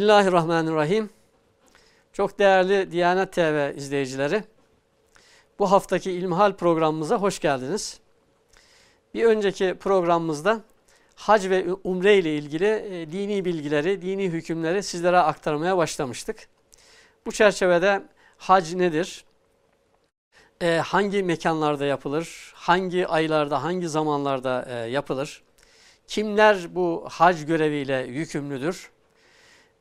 Bismillahirrahmanirrahim. Çok değerli Diyanet TV izleyicileri, bu haftaki İlmihal programımıza hoş geldiniz. Bir önceki programımızda hac ve umre ile ilgili e, dini bilgileri, dini hükümleri sizlere aktarmaya başlamıştık. Bu çerçevede hac nedir? E, hangi mekanlarda yapılır? Hangi aylarda, hangi zamanlarda e, yapılır? Kimler bu hac göreviyle yükümlüdür?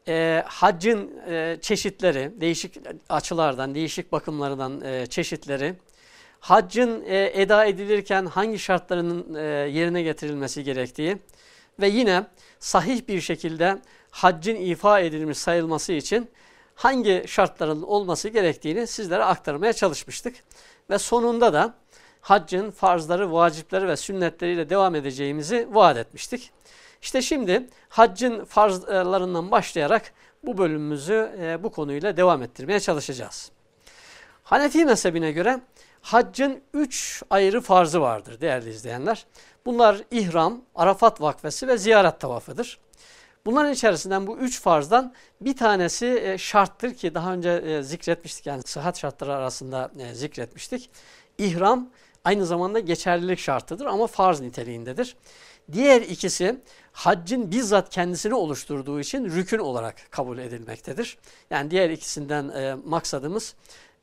E, haccın e, çeşitleri, değişik açılardan, değişik bakımlardan e, çeşitleri, haccın e, eda edilirken hangi şartlarının e, yerine getirilmesi gerektiği ve yine sahih bir şekilde haccın ifa edilmiş sayılması için hangi şartların olması gerektiğini sizlere aktarmaya çalışmıştık. Ve sonunda da haccın farzları, vacipleri ve sünnetleriyle devam edeceğimizi vaat etmiştik. İşte şimdi haccın farzlarından başlayarak bu bölümümüzü e, bu konuyla devam ettirmeye çalışacağız. Hanefi mezhebine göre haccın üç ayrı farzı vardır değerli izleyenler. Bunlar ihram, Arafat vakfesi ve ziyaret tavafıdır. Bunların içerisinden bu üç farzdan bir tanesi e, şarttır ki daha önce e, zikretmiştik yani sıhhat şartları arasında e, zikretmiştik. İhram aynı zamanda geçerlilik şartıdır ama farz niteliğindedir. Diğer ikisi haccın bizzat kendisini oluşturduğu için rükün olarak kabul edilmektedir. Yani diğer ikisinden e, maksadımız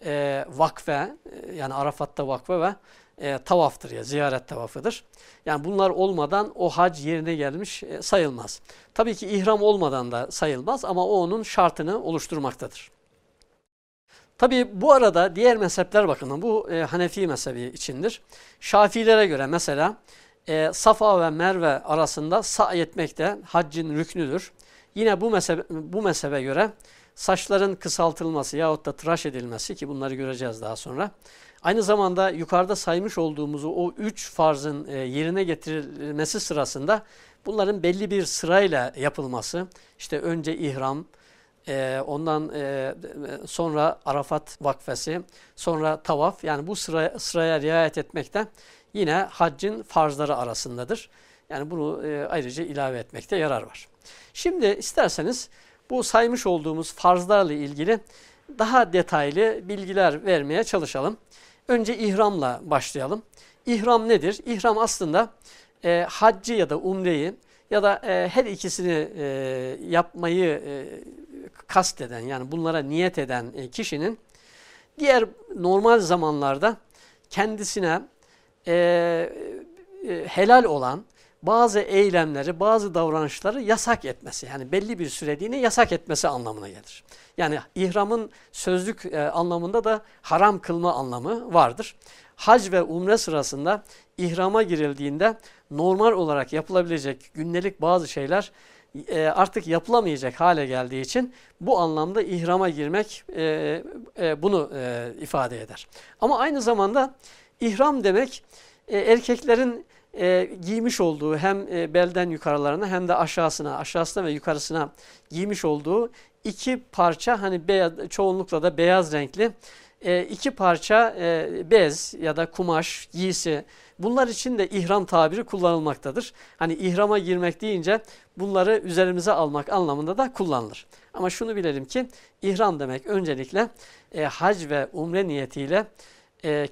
e, vakfe e, yani Arafat'ta vakfe ve e, tavaftır ya ziyaret tavafıdır. Yani bunlar olmadan o hac yerine gelmiş e, sayılmaz. Tabii ki ihram olmadan da sayılmaz ama o onun şartını oluşturmaktadır. Tabii bu arada diğer mezhepler bakımından bu e, Hanefi mezhebi içindir. Şafilere göre mesela e, Safa ve Merve arasında sa'i etmek de haccın rüknüdür. Yine bu mezhebe, bu mezhebe göre saçların kısaltılması yahut da tıraş edilmesi ki bunları göreceğiz daha sonra. Aynı zamanda yukarıda saymış olduğumuz o üç farzın e, yerine getirilmesi sırasında bunların belli bir sırayla yapılması, işte önce ihram, e, ondan e, sonra Arafat vakfesi, sonra tavaf yani bu sıraya, sıraya riayet etmekte yine haccın farzları arasındadır. Yani bunu e, ayrıca ilave etmekte yarar var. Şimdi isterseniz bu saymış olduğumuz farzlarla ilgili daha detaylı bilgiler vermeye çalışalım. Önce ihramla başlayalım. İhram nedir? İhram aslında e, haccı ya da umreyi ya da e, her ikisini e, yapmayı e, kasteden yani bunlara niyet eden e, kişinin diğer normal zamanlarda kendisine e, e, helal olan bazı eylemleri, bazı davranışları yasak etmesi. Yani belli bir süreliğine yasak etmesi anlamına gelir. Yani ihramın sözlük e, anlamında da haram kılma anlamı vardır. Hac ve umre sırasında ihrama girildiğinde normal olarak yapılabilecek gündelik bazı şeyler e, artık yapılamayacak hale geldiği için bu anlamda ihrama girmek e, e, bunu e, ifade eder. Ama aynı zamanda İhram demek e, erkeklerin e, giymiş olduğu hem e, belden yukarılarına hem de aşağısına, aşağısına ve yukarısına giymiş olduğu iki parça hani beyaz, çoğunlukla da beyaz renkli e, iki parça e, bez ya da kumaş, giysi bunlar için de ihram tabiri kullanılmaktadır. Hani ihrama girmek deyince bunları üzerimize almak anlamında da kullanılır. Ama şunu bilelim ki ihram demek öncelikle e, hac ve umre niyetiyle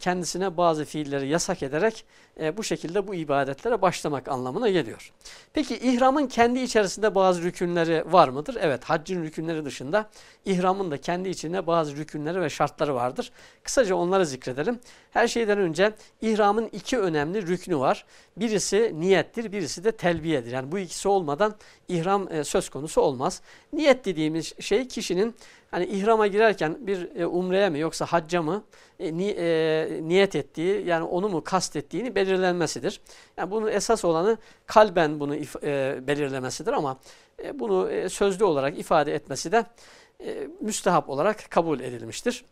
kendisine bazı fiilleri yasak ederek e, bu şekilde bu ibadetlere başlamak anlamına geliyor. Peki ihramın kendi içerisinde bazı rükünleri var mıdır? Evet haccın rükünleri dışında ihramın da kendi içinde bazı rükünleri ve şartları vardır. Kısaca onları zikredelim. Her şeyden önce ihramın iki önemli rüknü var. Birisi niyettir, birisi de telbiyedir. Yani bu ikisi olmadan ihram e, söz konusu olmaz. Niyet dediğimiz şey kişinin hani ihrama girerken bir e, umreye mi yoksa hacca mı e, ni, e, niyet ettiği yani onu mu kastettiğini belirlenmesidir. Yani bunun esas olanı kalben bunu e, belirlemesidir ama e, bunu e, sözlü olarak ifade etmesi de e, müstehap olarak kabul edilmiştir.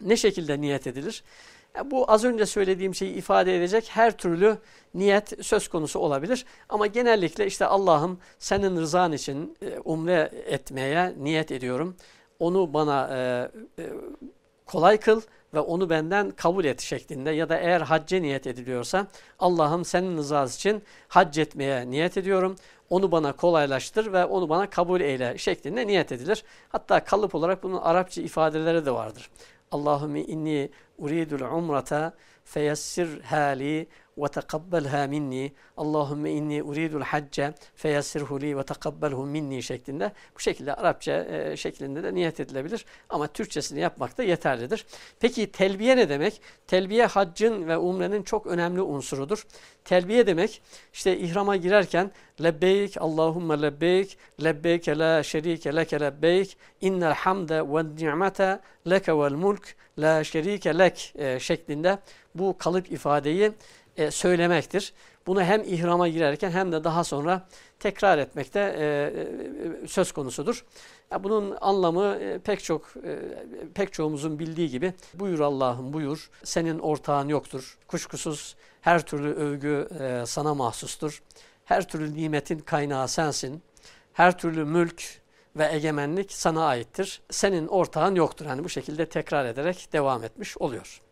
Ne şekilde niyet edilir? Bu az önce söylediğim şeyi ifade edecek her türlü niyet söz konusu olabilir. Ama genellikle işte Allah'ım senin rızan için e, umre etmeye niyet ediyorum. Onu bana e, e, kolay kıl ve onu benden kabul et şeklinde ya da eğer hacce niyet ediliyorsa Allah'ım senin rızası için hac etmeye niyet ediyorum. Onu bana kolaylaştır ve onu bana kabul eyle şeklinde niyet edilir. Hatta kalıp olarak bunun Arapça ifadeleri de vardır. Allahümme inni uridul umrata feyessir hali tekabbelha minni. Allahümme inni uridul hacce feyessirhu li ve tekabbelhu minni şeklinde. Bu şekilde Arapça e, şeklinde de niyet edilebilir. Ama Türkçesini yapmak da yeterlidir. Peki telbiye ne demek? Telbiye haccın ve umrenin çok önemli unsurudur. Telbiye demek işte ihrama girerken lebbeyk Allahümme lebbeyk lebbeyke la şerike leke lebbeyk innel hamde ve ni'mete leke vel mulk la şerike lek e, şeklinde bu kalıp ifadeyi e, söylemektir. Bunu hem ihrama girerken hem de daha sonra tekrar etmekte e, e, söz konusudur. Ya bunun anlamı e, pek çok e, pek çoğumuzun bildiği gibi buyur Allah'ım buyur senin ortağın yoktur. Kuşkusuz her türlü övgü e, sana mahsustur. Her türlü nimetin kaynağı sensin. Her türlü mülk ve egemenlik sana aittir. Senin ortağın yoktur. Hani bu şekilde tekrar ederek devam etmiş oluyor.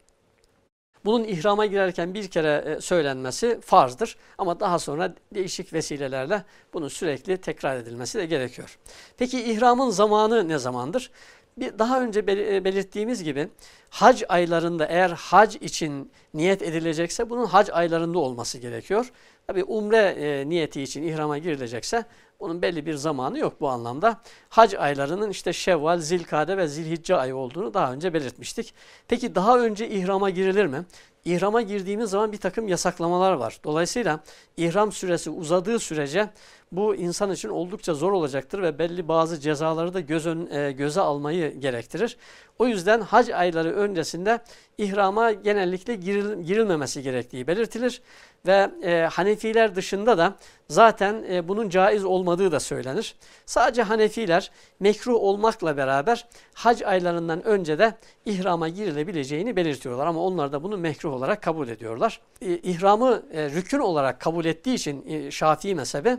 Bunun ihrama girerken bir kere e, söylenmesi farzdır ama daha sonra değişik vesilelerle bunun sürekli tekrar edilmesi de gerekiyor. Peki ihramın zamanı ne zamandır? Bir daha önce e, belirttiğimiz gibi hac aylarında eğer hac için niyet edilecekse bunun hac aylarında olması gerekiyor. Tabi umre e, niyeti için ihrama girilecekse bunun belli bir zamanı yok bu anlamda. Hac aylarının işte Şevval, Zilkade ve Zilhicce ayı olduğunu daha önce belirtmiştik. Peki daha önce ihrama girilir mi? İhrama girdiğimiz zaman bir takım yasaklamalar var. Dolayısıyla ihram süresi uzadığı sürece bu insan için oldukça zor olacaktır ve belli bazı cezaları da göz ön, e, göze almayı gerektirir. O yüzden hac ayları öncesinde ihrama genellikle giril, girilmemesi gerektiği belirtilir. Ve e, Hanefiler dışında da zaten e, bunun caiz olmadığı da söylenir. Sadece Hanefiler mekruh olmakla beraber hac aylarından önce de ihrama girilebileceğini belirtiyorlar. Ama onlar da bunu mekruh olarak kabul ediyorlar. E, ihramı e, rükün olarak kabul ettiği için e, Şafii mezhebi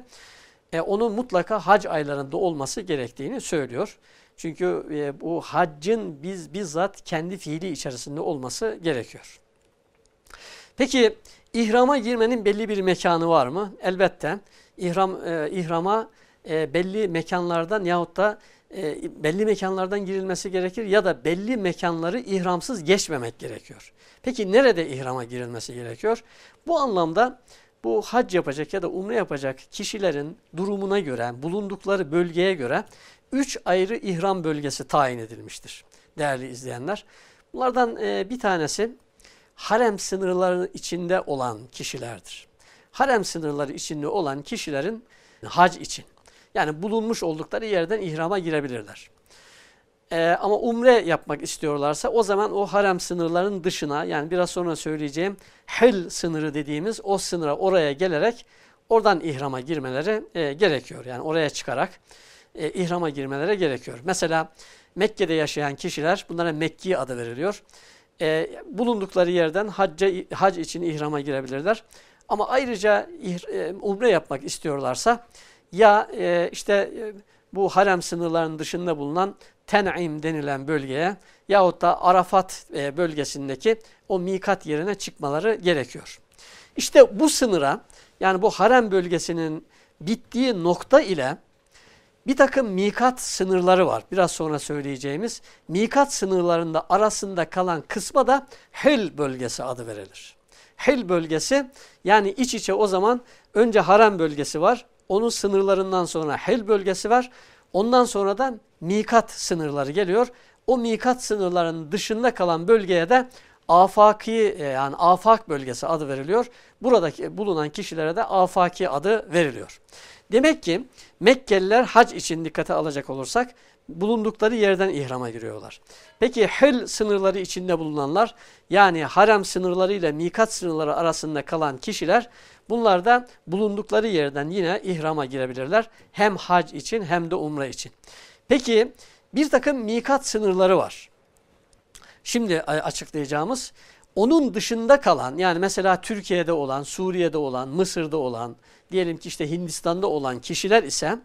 e, onun mutlaka hac aylarında olması gerektiğini söylüyor. Çünkü e, bu haccın biz bizzat kendi fiili içerisinde olması gerekiyor. Peki İhrama girmenin belli bir mekanı var mı? Elbette. İhram, e, ihrama e, belli mekanlardan yahut da e, belli mekanlardan girilmesi gerekir ya da belli mekanları ihramsız geçmemek gerekiyor. Peki nerede ihrama girilmesi gerekiyor? Bu anlamda bu hac yapacak ya da umre yapacak kişilerin durumuna göre, bulundukları bölgeye göre üç ayrı ihram bölgesi tayin edilmiştir değerli izleyenler. Bunlardan e, bir tanesi harem sınırları içinde olan kişilerdir. Harem sınırları içinde olan kişilerin hac için yani bulunmuş oldukları yerden ihrama girebilirler. Ee, ama umre yapmak istiyorlarsa o zaman o harem sınırlarının dışına yani biraz sonra söyleyeceğim hil sınırı dediğimiz o sınıra oraya gelerek oradan ihrama girmeleri e, gerekiyor. Yani oraya çıkarak e, ihrama girmeleri gerekiyor. Mesela Mekke'de yaşayan kişiler bunlara Mekki adı veriliyor e, bulundukları yerden hacca, hac için ihrama girebilirler. Ama ayrıca e, umre yapmak istiyorlarsa ya e, işte e, bu harem sınırlarının dışında bulunan Ten'im denilen bölgeye yahut da Arafat e, bölgesindeki o mikat yerine çıkmaları gerekiyor. İşte bu sınıra yani bu harem bölgesinin bittiği nokta ile bir takım mikat sınırları var. Biraz sonra söyleyeceğimiz mikat sınırlarında arasında kalan kısma da Hil bölgesi adı verilir. Hil bölgesi yani iç içe o zaman önce harem bölgesi var. Onun sınırlarından sonra Hil bölgesi var. Ondan sonra da mikat sınırları geliyor. O mikat sınırlarının dışında kalan bölgeye de afaki e, yani afak bölgesi adı veriliyor. Buradaki bulunan kişilere de afaki adı veriliyor. Demek ki Mekkeliler hac için dikkate alacak olursak bulundukları yerden ihrama giriyorlar. Peki hil sınırları içinde bulunanlar yani harem sınırları ile mikat sınırları arasında kalan kişiler bunlar da bulundukları yerden yine ihrama girebilirler. Hem hac için hem de umre için. Peki bir takım mikat sınırları var. Şimdi açıklayacağımız onun dışında kalan yani mesela Türkiye'de olan, Suriye'de olan, Mısır'da olan, diyelim ki işte Hindistan'da olan kişiler ise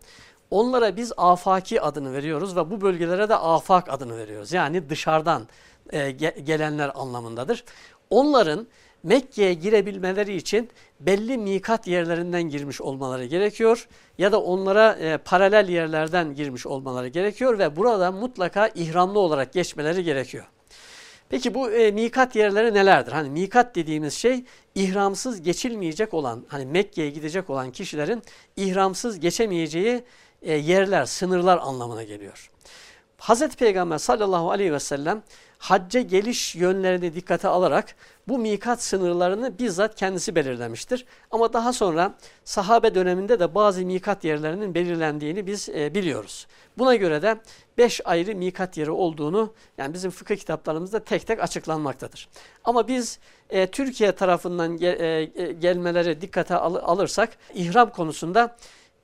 Onlara biz afaki adını veriyoruz ve bu bölgelere de afak adını veriyoruz. Yani dışarıdan e, ge gelenler anlamındadır. Onların Mekke'ye girebilmeleri için belli mikat yerlerinden girmiş olmaları gerekiyor ya da onlara e, paralel yerlerden girmiş olmaları gerekiyor ve burada mutlaka ihramlı olarak geçmeleri gerekiyor. Peki bu e, mikat yerleri nelerdir? Hani mikat dediğimiz şey ihramsız geçilmeyecek olan, hani Mekke'ye gidecek olan kişilerin ihramsız geçemeyeceği e, yerler, sınırlar anlamına geliyor. Hazreti Peygamber sallallahu aleyhi ve sellem hacca geliş yönlerini dikkate alarak bu mikat sınırlarını bizzat kendisi belirlemiştir. Ama daha sonra sahabe döneminde de bazı mikat yerlerinin belirlendiğini biz e, biliyoruz. Buna göre de beş ayrı mikat yeri olduğunu yani bizim fıkıh kitaplarımızda tek tek açıklanmaktadır. Ama biz e, Türkiye tarafından gel, e, e gelmeleri dikkate al, alırsak ihram konusunda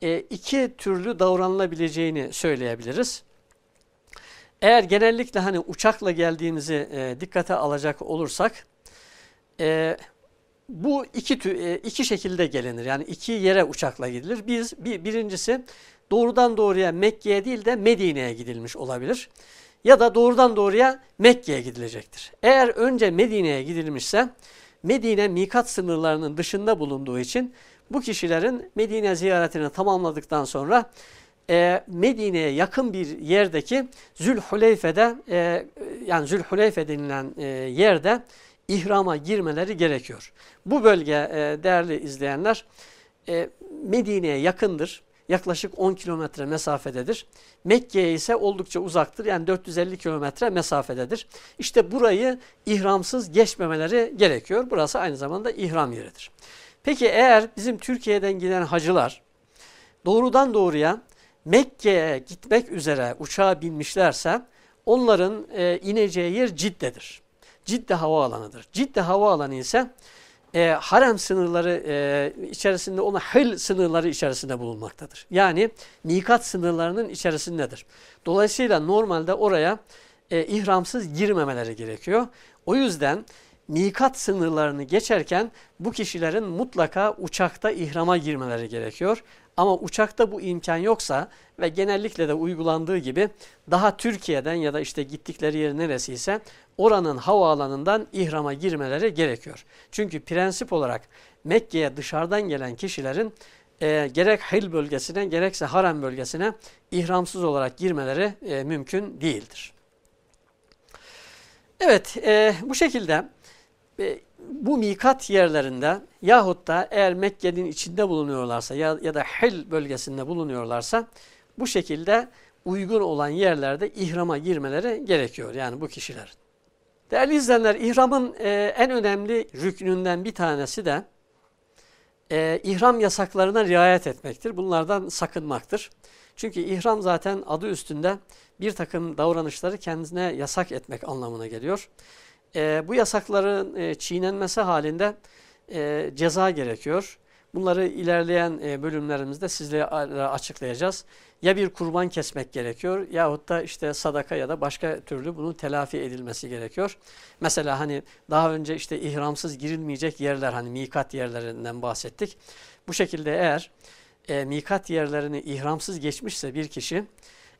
e, iki türlü davranılabileceğini söyleyebiliriz. Eğer genellikle hani uçakla geldiğimizi e, dikkate alacak olursak e, bu iki e, iki şekilde gelinir. Yani iki yere uçakla gidilir. Biz bir, birincisi doğrudan doğruya Mekke'ye değil de Medine'ye gidilmiş olabilir. Ya da doğrudan doğruya Mekke'ye gidilecektir. Eğer önce Medine'ye gidilmişse Medine mikat sınırlarının dışında bulunduğu için bu kişilerin Medine ziyaretini tamamladıktan sonra e, Medine'ye yakın bir yerdeki Zülhuleyfe'de e, yani Zülhuleyfe denilen e, yerde ihrama girmeleri gerekiyor. Bu bölge e, değerli izleyenler e, Medine'ye yakındır. Yaklaşık 10 kilometre mesafededir. Mekke'ye ise oldukça uzaktır. Yani 450 kilometre mesafededir. İşte burayı ihramsız geçmemeleri gerekiyor. Burası aynı zamanda ihram yeridir. Peki eğer bizim Türkiye'den giden hacılar doğrudan doğruya Mekke'ye gitmek üzere uçağa binmişlerse onların e, ineceği yer Cidde'dir. Cidde havaalanıdır. Cidde havaalanı ise e, harem sınırları e, içerisinde ona hıl sınırları içerisinde bulunmaktadır. Yani mikat sınırlarının içerisindedir. Dolayısıyla normalde oraya e, ihramsız girmemeleri gerekiyor. O yüzden mikat sınırlarını geçerken bu kişilerin mutlaka uçakta ihrama girmeleri gerekiyor. Ama uçakta bu imkan yoksa ve genellikle de uygulandığı gibi daha Türkiye'den ya da işte gittikleri yer neresiyse oranın havaalanından ihrama girmeleri gerekiyor. Çünkü prensip olarak Mekke'ye dışarıdan gelen kişilerin e, gerek Hil bölgesine gerekse Harem bölgesine ihramsız olarak girmeleri e, mümkün değildir. Evet e, bu şekilde e, bu mikat yerlerinde yahut da eğer Mekke'nin içinde bulunuyorlarsa ya, ya da Hil bölgesinde bulunuyorlarsa bu şekilde uygun olan yerlerde ihrama girmeleri gerekiyor yani bu kişiler. Değerli izleyenler ihramın e, en önemli rüknünden bir tanesi de e, ihram yasaklarına riayet etmektir. Bunlardan sakınmaktır. Çünkü ihram zaten adı üstünde bir takım davranışları kendine yasak etmek anlamına geliyor e, bu yasakların e, çiğnenmesi halinde e, ceza gerekiyor. Bunları ilerleyen e, bölümlerimizde sizlere açıklayacağız. Ya bir kurban kesmek gerekiyor yahut da işte sadaka ya da başka türlü bunun telafi edilmesi gerekiyor. Mesela hani daha önce işte ihramsız girilmeyecek yerler hani mikat yerlerinden bahsettik. Bu şekilde eğer e, mikat yerlerini ihramsız geçmişse bir kişi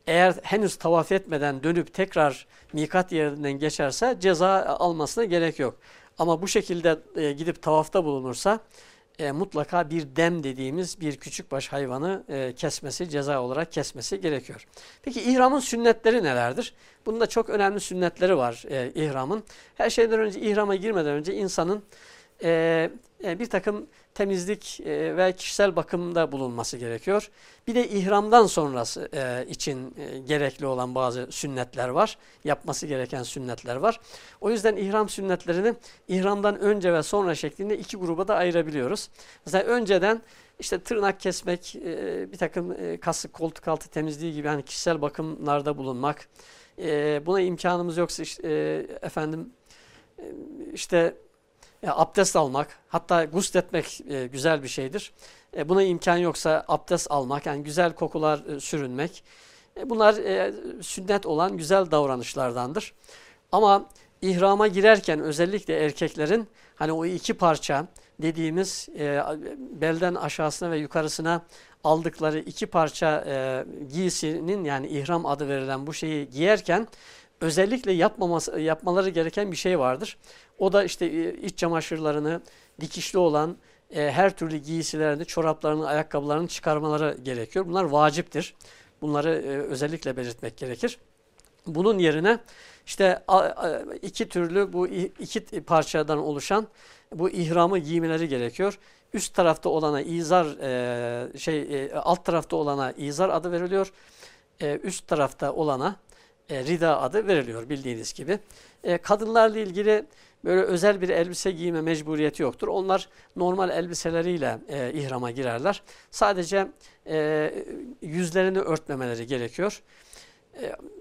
eğer henüz tavaf etmeden dönüp tekrar mikat yerinden geçerse ceza almasına gerek yok. Ama bu şekilde e, gidip tavafta bulunursa e, mutlaka bir dem dediğimiz bir küçük baş hayvanı e, kesmesi, ceza olarak kesmesi gerekiyor. Peki ihramın sünnetleri nelerdir? Bunda çok önemli sünnetleri var e, ihramın. Her şeyden önce ihrama girmeden önce insanın e, e, bir takım temizlik e, ve kişisel bakımda bulunması gerekiyor. Bir de ihramdan sonrası e, için gerekli olan bazı sünnetler var. Yapması gereken sünnetler var. O yüzden ihram sünnetlerini ihramdan önce ve sonra şeklinde iki gruba da ayırabiliyoruz. Mesela önceden işte tırnak kesmek, bir takım kasık koltuk altı temizliği gibi hani kişisel bakımlarda bulunmak. Buna imkanımız yoksa işte, efendim işte e, abdest almak, hatta gusletmek e, güzel bir şeydir. E, buna imkan yoksa abdest almak, yani güzel kokular e, sürünmek. E, bunlar e, sünnet olan güzel davranışlardandır. Ama ihrama girerken özellikle erkeklerin hani o iki parça dediğimiz e, belden aşağısına ve yukarısına aldıkları iki parça e, giysinin yani ihram adı verilen bu şeyi giyerken özellikle yapmaması, yapmaları gereken bir şey vardır. O da işte e, iç çamaşırlarını dikişli olan e, her türlü giysilerini, çoraplarını, ayakkabılarını çıkarmaları gerekiyor. Bunlar vaciptir. Bunları e, özellikle belirtmek gerekir. Bunun yerine işte iki türlü bu iki parçadan oluşan bu ihramı giymeleri gerekiyor. Üst tarafta olana izar e, şey e, alt tarafta olana izar adı veriliyor. Üst tarafta olana rida adı veriliyor bildiğiniz gibi. kadınlarla ilgili böyle özel bir elbise giyme mecburiyeti yoktur. Onlar normal elbiseleriyle ihrama girerler. Sadece yüzlerini örtmemeleri gerekiyor.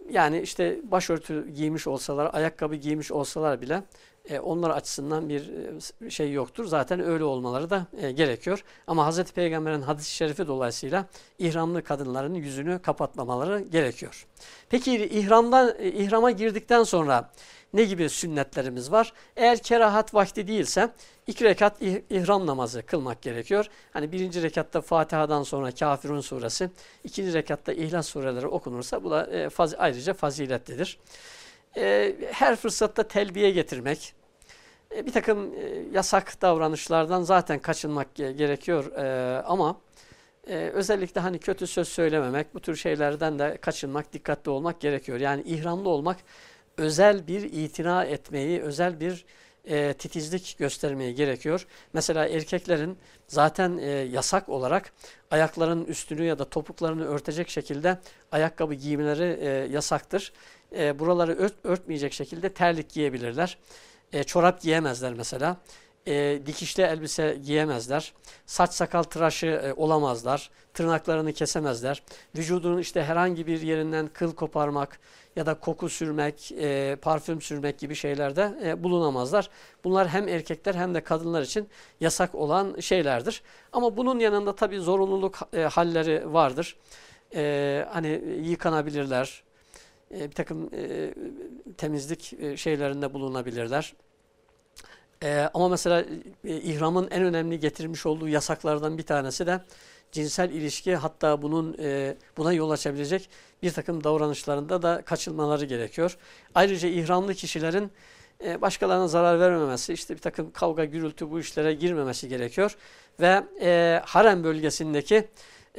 yani işte başörtü giymiş olsalar, ayakkabı giymiş olsalar bile e, onlar açısından bir e, şey yoktur. Zaten öyle olmaları da e, gerekiyor. Ama Hz. Peygamber'in hadis-i şerifi dolayısıyla ihramlı kadınların yüzünü kapatmamaları gerekiyor. Peki ihramdan e, ihrama girdikten sonra ne gibi sünnetlerimiz var? Eğer kerahat vakti değilse iki rekat ihram namazı kılmak gerekiyor. Hani birinci rekatta Fatiha'dan sonra Kafirun suresi, ikinci rekatta İhlas sureleri okunursa bu da e, faz, ayrıca faziletlidir e, her fırsatta telbiye getirmek, e, bir takım e, yasak davranışlardan zaten kaçınmak gerekiyor e, ama e, özellikle hani kötü söz söylememek, bu tür şeylerden de kaçınmak, dikkatli olmak gerekiyor. Yani ihramlı olmak özel bir itina etmeyi, özel bir e, titizlik göstermeyi gerekiyor. Mesela erkeklerin zaten e, yasak olarak ayaklarının üstünü ya da topuklarını örtecek şekilde ayakkabı giymeleri e, yasaktır e, buraları ört, örtmeyecek şekilde terlik giyebilirler. E, çorap giyemezler mesela. E, dikişli elbise giyemezler. Saç sakal tıraşı e, olamazlar. Tırnaklarını kesemezler. Vücudunun işte herhangi bir yerinden kıl koparmak ya da koku sürmek, e, parfüm sürmek gibi şeylerde e, bulunamazlar. Bunlar hem erkekler hem de kadınlar için yasak olan şeylerdir. Ama bunun yanında tabii zorunluluk e, halleri vardır. E, hani yıkanabilirler, e, bir takım e, temizlik e, şeylerinde bulunabilirler. E, ama mesela ihramın en önemli getirmiş olduğu yasaklardan bir tanesi de cinsel ilişki hatta bunun buna yol açabilecek bir takım davranışlarında da kaçınmaları gerekiyor. Ayrıca ihramlı kişilerin başkalarına zarar vermemesi, işte bir takım kavga, gürültü bu işlere girmemesi gerekiyor. Ve harem bölgesindeki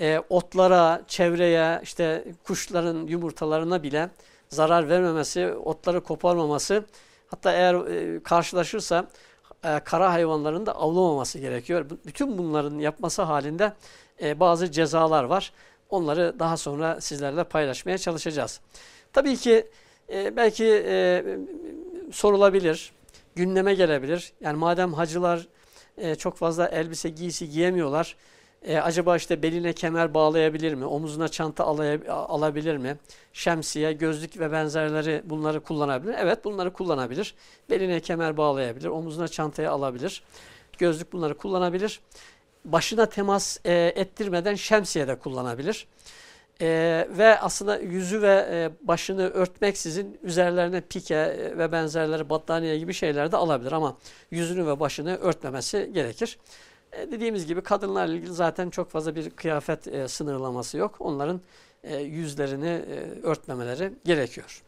e, otlara, çevreye, işte kuşların yumurtalarına bile zarar vermemesi, otları koparmaması, hatta eğer e, karşılaşırsa e, kara hayvanların da avlamaması gerekiyor. Bütün bunların yapması halinde e, bazı cezalar var. Onları daha sonra sizlerle paylaşmaya çalışacağız. Tabii ki e, belki e, sorulabilir, gündeme gelebilir. Yani madem hacılar e, çok fazla elbise giysi giyemiyorlar, e, acaba işte beline kemer bağlayabilir mi? Omuzuna çanta alabilir mi? Şemsiye, gözlük ve benzerleri bunları kullanabilir. Evet bunları kullanabilir. Beline kemer bağlayabilir. Omuzuna çantayı alabilir. Gözlük bunları kullanabilir. Başına temas e, ettirmeden şemsiye de kullanabilir. E, ve aslında yüzü ve e, başını örtmeksizin üzerlerine pike e, ve benzerleri battaniye gibi şeyler de alabilir. Ama yüzünü ve başını örtmemesi gerekir. E, dediğimiz gibi kadınlarla ilgili zaten çok fazla bir kıyafet e, sınırlaması yok. Onların e, yüzlerini e, örtmemeleri gerekiyor.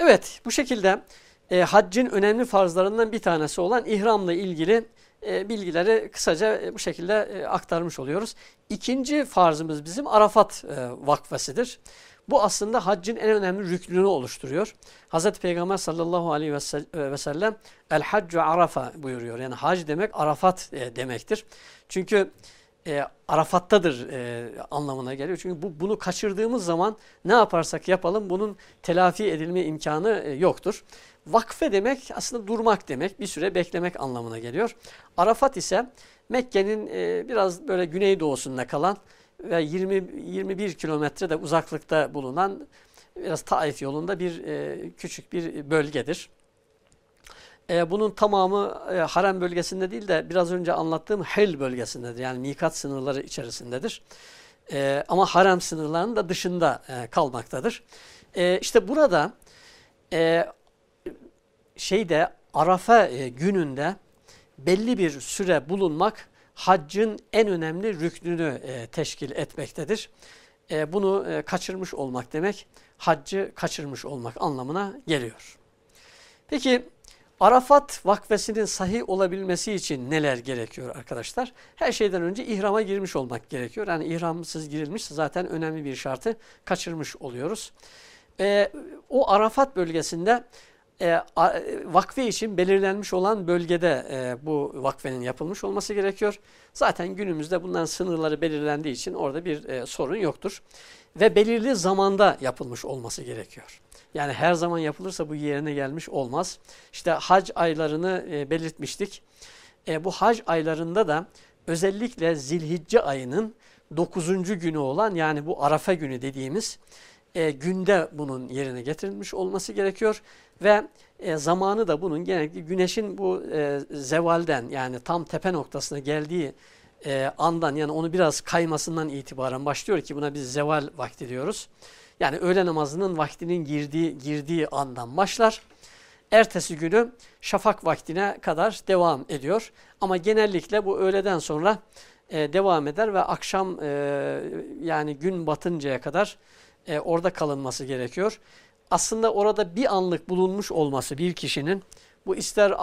Evet bu şekilde e, haccın önemli farzlarından bir tanesi olan ihramla ilgili e, bilgileri kısaca e, bu şekilde e, aktarmış oluyoruz. İkinci farzımız bizim Arafat e, vakfesidir. Bu aslında haccın en önemli rüknünü oluşturuyor. Hz. Peygamber sallallahu aleyhi ve sellem el haccu arafa buyuruyor. Yani hac demek Arafat e, demektir. Çünkü e, Arafat'tadır e, anlamına geliyor. Çünkü bu, bunu kaçırdığımız zaman ne yaparsak yapalım bunun telafi edilme imkanı e, yoktur. Vakfe demek aslında durmak demek, bir süre beklemek anlamına geliyor. Arafat ise Mekke'nin e, biraz böyle güneydoğusunda kalan ve 20 21 kilometre de uzaklıkta bulunan biraz Taif yolunda bir e, küçük bir bölgedir. E, bunun tamamı e, harem bölgesinde değil de biraz önce anlattığım Hel bölgesindedir. Yani mikat sınırları içerisindedir. E, ama harem sınırlarının da dışında e, kalmaktadır. E, işte burada e, şeyde Arafa e, gününde belli bir süre bulunmak haccın en önemli rüknünü e, teşkil etmektedir. E, bunu e, kaçırmış olmak demek haccı kaçırmış olmak anlamına geliyor. Peki Arafat vakfesinin sahih olabilmesi için neler gerekiyor arkadaşlar? Her şeyden önce ihrama girmiş olmak gerekiyor. Yani ihramsız girilmiş zaten önemli bir şartı kaçırmış oluyoruz. Ee, o Arafat bölgesinde e, vakfe için belirlenmiş olan bölgede e, bu vakfenin yapılmış olması gerekiyor. Zaten günümüzde bunların sınırları belirlendiği için orada bir e, sorun yoktur. Ve belirli zamanda yapılmış olması gerekiyor. Yani her zaman yapılırsa bu yerine gelmiş olmaz. İşte hac aylarını e, belirtmiştik. E, bu hac aylarında da özellikle zilhicce ayının 9. günü olan yani bu Arafa günü dediğimiz e, günde bunun yerine getirilmiş olması gerekiyor. Ve e, zamanı da bunun genellikle güneşin bu e, zevalden yani tam tepe noktasına geldiği e, andan yani onu biraz kaymasından itibaren başlıyor ki buna biz zeval vakti diyoruz. Yani öğle namazının vaktinin girdiği, girdiği andan başlar. Ertesi günü şafak vaktine kadar devam ediyor. Ama genellikle bu öğleden sonra e, devam eder ve akşam e, yani gün batıncaya kadar e, orada kalınması gerekiyor. Aslında orada bir anlık bulunmuş olması bir kişinin bu ister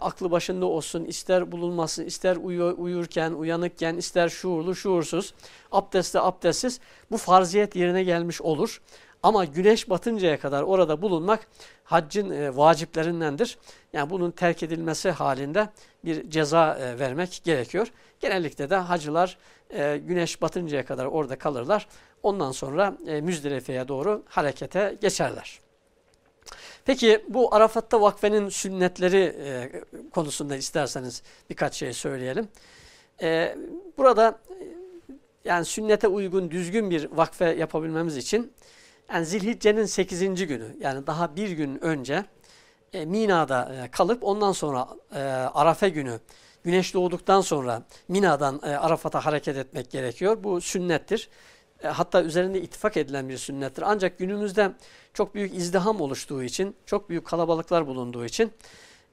aklı başında olsun, ister bulunması, ister uyu, uyurken, uyanıkken, ister şuurlu, şuursuz, abdestli, abdestsiz bu farziyet yerine gelmiş olur. Ama güneş batıncaya kadar orada bulunmak haccın e, vaciplerindendir. Yani bunun terk edilmesi halinde bir ceza e, vermek gerekiyor. Genellikle de hacılar e, güneş batıncaya kadar orada kalırlar. Ondan sonra e, Müzdelife'ye doğru harekete geçerler. Peki bu Arafat'ta vakfenin sünnetleri e, konusunda isterseniz birkaç şey söyleyelim. E, burada e, yani sünnete uygun düzgün bir vakfe yapabilmemiz için yani Zilhicce'nin 8. günü yani daha bir gün önce Mina'da kalıp ondan sonra e, Arafe günü güneş doğduktan sonra Mina'dan e, Arafat'a hareket etmek gerekiyor. Bu sünnettir. E, hatta üzerinde ittifak edilen bir sünnettir. Ancak günümüzde çok büyük izdiham oluştuğu için, çok büyük kalabalıklar bulunduğu için,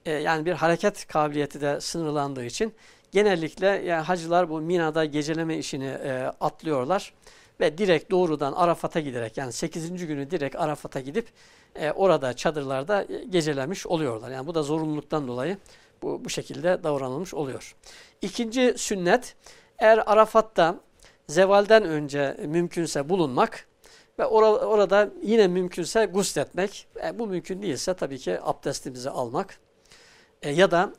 e, yani bir hareket kabiliyeti de sınırlandığı için genellikle yani hacılar bu Mina'da geceleme işini e, atlıyorlar ve direkt doğrudan Arafat'a giderek yani 8. günü direkt Arafat'a gidip orada çadırlarda gecelemiş oluyorlar. Yani bu da zorunluluktan dolayı bu, bu şekilde davranılmış oluyor. İkinci sünnet eğer Arafat'ta zevalden önce mümkünse bulunmak ve or orada yine mümkünse gusletmek. E, bu mümkün değilse tabii ki abdestimizi almak e, ya da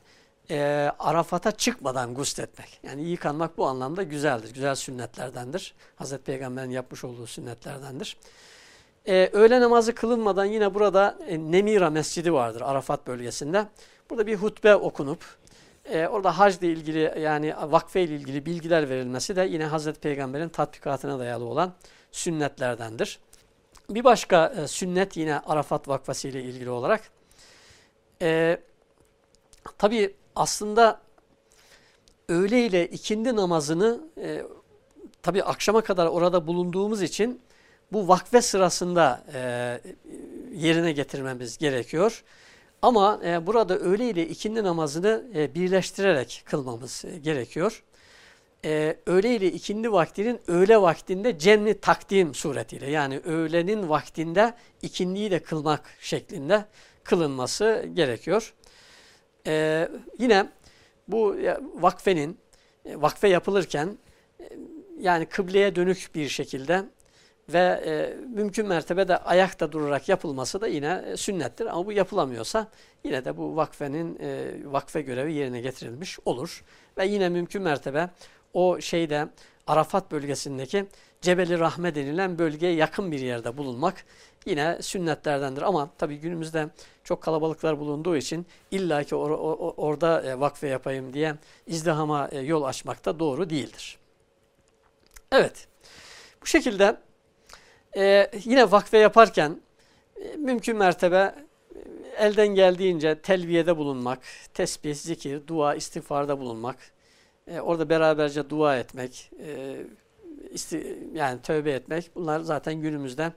e, Arafat'a çıkmadan gusletmek. Yani yıkanmak bu anlamda güzeldir. Güzel sünnetlerdendir. Hazreti Peygamber'in yapmış olduğu sünnetlerdendir. E, öğle namazı kılınmadan yine burada e, Nemira Mescidi vardır Arafat bölgesinde. Burada bir hutbe okunup e, orada hac ile ilgili yani vakfe ile ilgili bilgiler verilmesi de yine Hazreti Peygamber'in tatbikatına dayalı olan sünnetlerdendir. Bir başka e, sünnet yine Arafat vakfası ile ilgili olarak e, tabi aslında öğle ile ikindi namazını e, tabi akşama kadar orada bulunduğumuz için bu vakfe sırasında e, yerine getirmemiz gerekiyor. Ama e, burada öğle ile ikindi namazını e, birleştirerek kılmamız e, gerekiyor. E, öğle ile ikindi vaktinin öğle vaktinde cenni takdim suretiyle yani öğlenin vaktinde ikindiyi de kılmak şeklinde kılınması gerekiyor. E, yine bu vakfenin e, vakfe yapılırken e, yani kıbleye dönük bir şekilde ve e, mümkün mertebe de ayakta durarak yapılması da yine e, sünnettir. Ama bu yapılamıyorsa yine de bu vakfenin e, vakfe görevi yerine getirilmiş olur. Ve yine mümkün mertebe o şeyde Arafat bölgesindeki Cebeli Rahme denilen bölgeye yakın bir yerde bulunmak yine sünnetlerdendir. Ama tabii günümüzde çok kalabalıklar bulunduğu için illaki or or orada e, vakfe yapayım diye izdihama e, yol açmak da doğru değildir. Evet, bu şekilde ee, yine vakfe yaparken e, mümkün mertebe e, elden geldiğince telviyede bulunmak, tesbih, zikir, dua, istiğfarda bulunmak, e, orada beraberce dua etmek, e, isti, yani tövbe etmek bunlar zaten günümüzde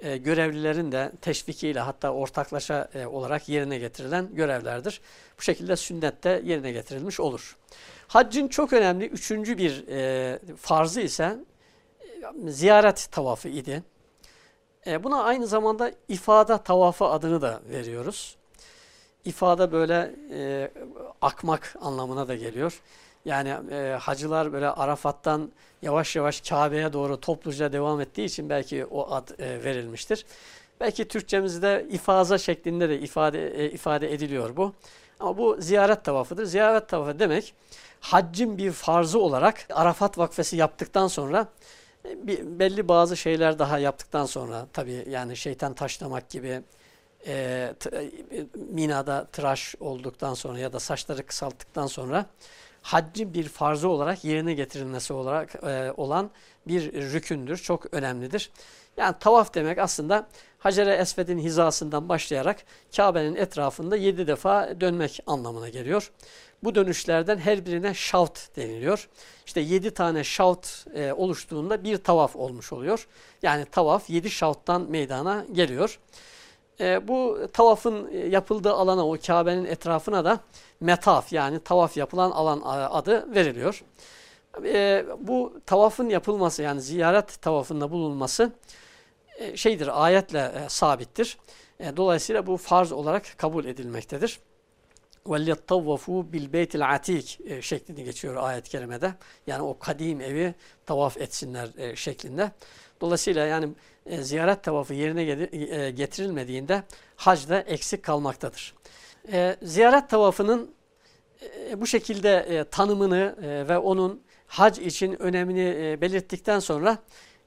e, görevlilerin de teşvikiyle hatta ortaklaşa e, olarak yerine getirilen görevlerdir. Bu şekilde sünnette yerine getirilmiş olur. Haccın çok önemli üçüncü bir e, farzı ise e, ziyaret tavafı idi. E, buna aynı zamanda ifada tavafı adını da veriyoruz. İfada böyle e, akmak anlamına da geliyor. Yani e, hacılar böyle Arafat'tan yavaş yavaş Kabe'ye doğru topluca devam ettiği için belki o ad e, verilmiştir. Belki Türkçemizde ifaza şeklinde de ifade e, ifade ediliyor bu. Ama bu ziyaret tavafıdır. Ziyaret tavafı demek haccın bir farzı olarak Arafat vakfesi yaptıktan sonra bir, belli bazı şeyler daha yaptıktan sonra tabii yani şeytan taşlamak gibi e, e, Mina'da tıraş olduktan sonra ya da saçları kısalttıktan sonra haccın bir farzı olarak yerine getirilmesi olarak e, olan bir rükündür. Çok önemlidir. Yani tavaf demek aslında Hacer-i Esved'in hizasından başlayarak Kabe'nin etrafında yedi defa dönmek anlamına geliyor. Bu dönüşlerden her birine şavt deniliyor. İşte yedi tane şavt e, oluştuğunda bir tavaf olmuş oluyor. Yani tavaf yedi şavttan meydana geliyor. E, bu tavafın yapıldığı alana, o Kabe'nin etrafına da metaf yani tavaf yapılan alan adı veriliyor. E, bu tavafın yapılması yani ziyaret tavafında bulunması e, şeydir, ayetle e, sabittir. E, dolayısıyla bu farz olarak kabul edilmektedir. وَلْيَطَّوَّفُوا بِالْبَيْتِ الْعَتِيكِ e, şeklini geçiyor ayet-i kerimede. Yani o kadim evi tavaf etsinler e, şeklinde. Dolayısıyla yani e, ziyaret tavafı yerine e, getirilmediğinde hacda eksik kalmaktadır. E, ziyaret tavafının e, bu şekilde e, tanımını e, ve onun hac için önemini e, belirttikten sonra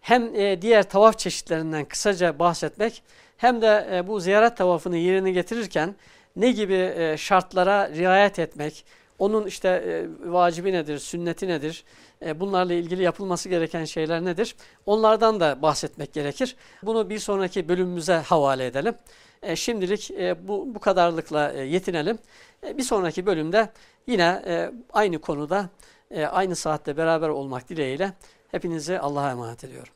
hem e, diğer tavaf çeşitlerinden kısaca bahsetmek hem de e, bu ziyaret tavafını yerine getirirken ne gibi e, şartlara riayet etmek, onun işte e, vacibi nedir, sünneti nedir, e, bunlarla ilgili yapılması gereken şeyler nedir? Onlardan da bahsetmek gerekir. Bunu bir sonraki bölümümüze havale edelim. Şimdilik bu, bu kadarlıkla yetinelim. Bir sonraki bölümde yine aynı konuda, aynı saatte beraber olmak dileğiyle hepinizi Allah'a emanet ediyorum.